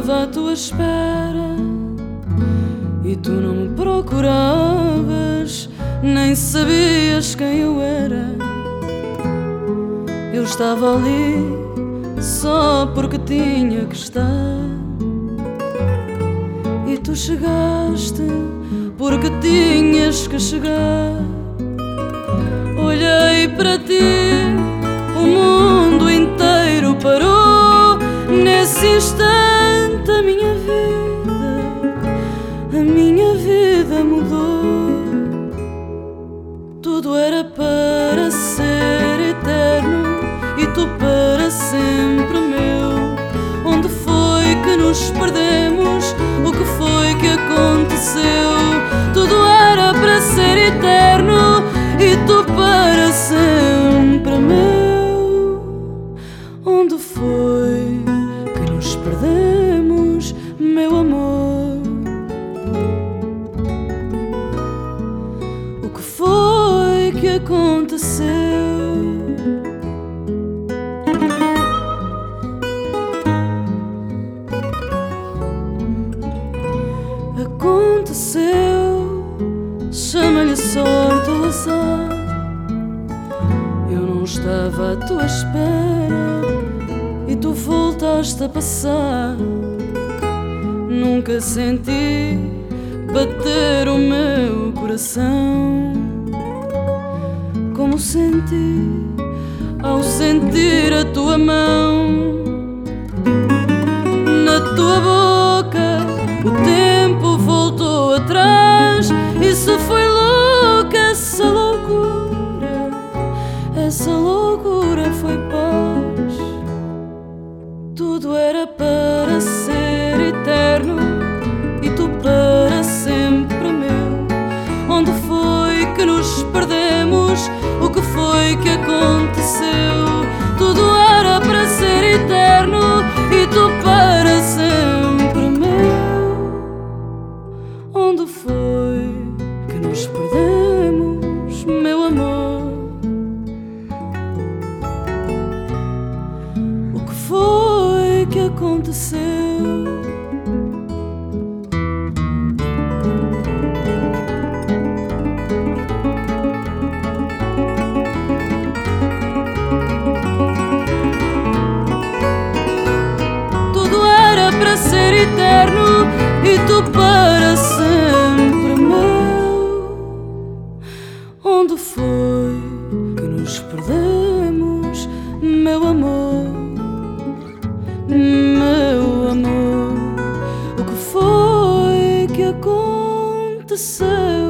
estava à tua espera e tu não me procuravas, nem sabias quem eu era. Eu estava ali só porque tinha que estar. E tu chegaste porque tinhas que chegar. Olhei para ti, o mundo inteiro parou nesse instante. Para sempre meu. Onde foi que nos perdemos, meu amor? O que foi que aconteceu? Aconteceu, chama-lhe sorte estava à tua espera e tu voltaste a passar. Nunca senti bater o meu coração como senti ao sentir a tua mão foi paz. Tudo era para ser eterno e tu para sempre meu. Onde foi que nos perdemos? O que foi que aconteceu? Aconteceu? Tudo era para ser eterno e tu para sempre amor, o